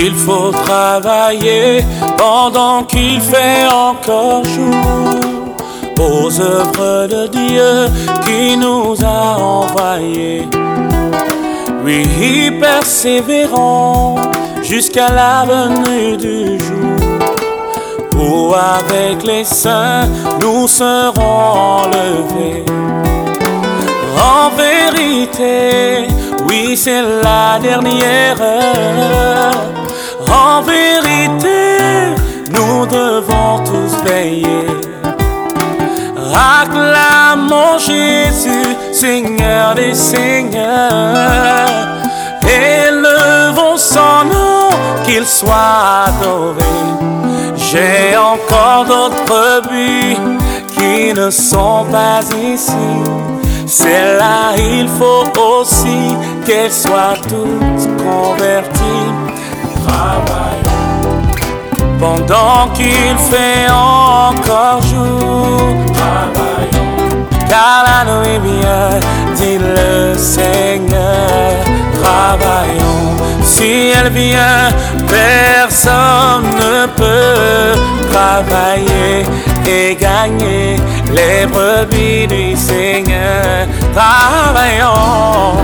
Il faut travailler pendant qu'il fait encore jour aux œuvres de Dieu qui nous a envoyés. Oui, persévérons jusqu'à la venue du avec les saints nous serons enlevés. En vérité, oui, c'est la dernière heure. En vérité, nous devons tous payer. Acclamons Jésus, Seigneur des Seigneurs. Élevons son nom, qu'il soit adoré. J'ai encore d'autres buts qui ne sont pas ici. C'est là, il faut aussi qu'elles soient toutes converties. Travaillons pendant qu'il fait encore jour. Travaillons car la nuit vient, dit le Seigneur. Travaillons si elle vient, personne travailler et gagner les brebis du Seigneur. Travaillons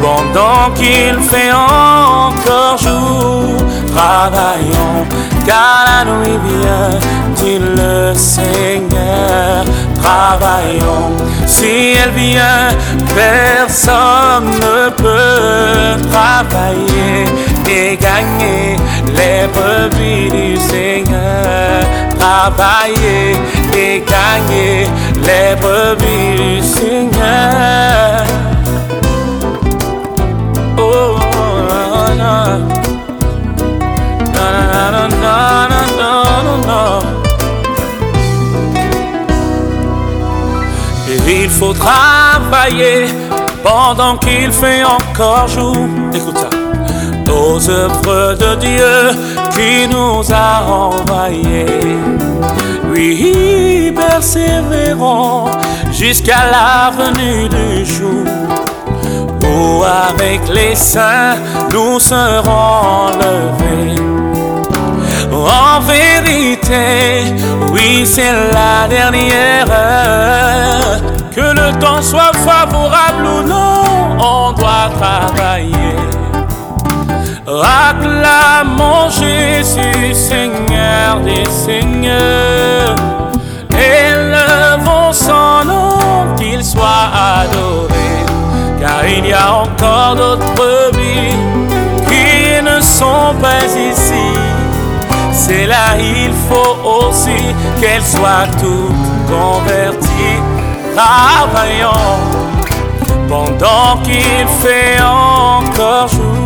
pendant qu'il fait encore jour. Travaillons car la nuit vient, dit le Seigneur. Travaillons si elle vient, personne ne peut travailler et gagner les brebis du Seigneur. Travailler et gagner les brebis du Seigneur. Oh, no, no. No, no, no, no, no, no, no. Et il faut travailler pendant qu'il fait encore jour. Écoute ça. Aux œuvres de Dieu qui nous a envoyés. Oui, persévérons jusqu'à la venue du jour où avec les saints nous serons levés. En vérité, oui, c'est la dernière heure. Que le temps soit favorable ou non, on doit travailler. Acclamons Jésus, Seigneur des Seigneurs. Élevons son nom, qu'il soit adoré. Car il y a encore d'autres brebis qui ne sont pas ici. C'est là, il faut aussi qu'elles soient toutes converties. Travaillons pendant qu'il fait encore jour.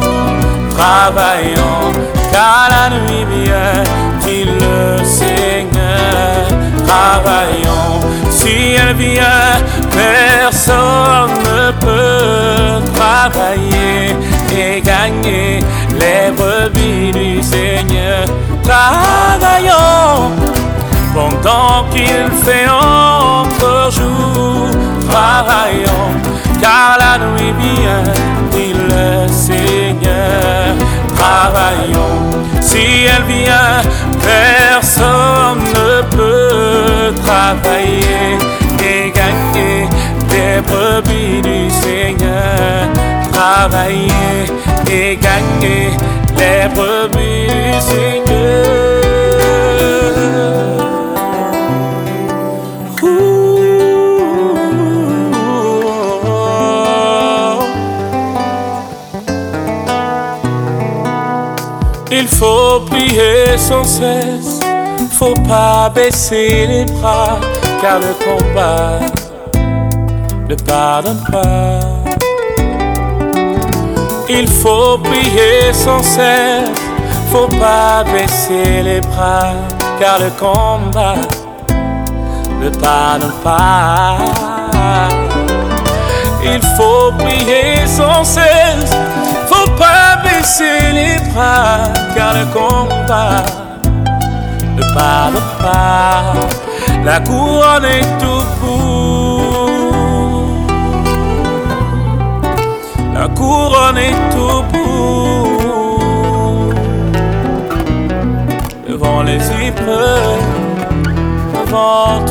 Travaillons car la nuit vient, dit le Seigneur. Travaillons si elle vient, personne ne peut travailler et gagner les brebis du Seigneur. Travaillons pendant qu'il fait encore jour. Travaillons car la nuit vient, Seigneur. Travaillons si elle vient, personne ne peut travailler et gagner les brebis du Seigneur. Travailler et gagner les brebis du Seigneur. Il faut prier sans cesse, faut pas baisser les bras, car le combat ne pardonne pas. Il faut prier sans cesse, faut pas baisser les bras, car le combat ne pardonne pas. Il faut prier sans cesse, baisser les bras, car le combat ne pardonne pas. La couronne est tout bout. La couronne est tout bout. Devant les épreuves, devant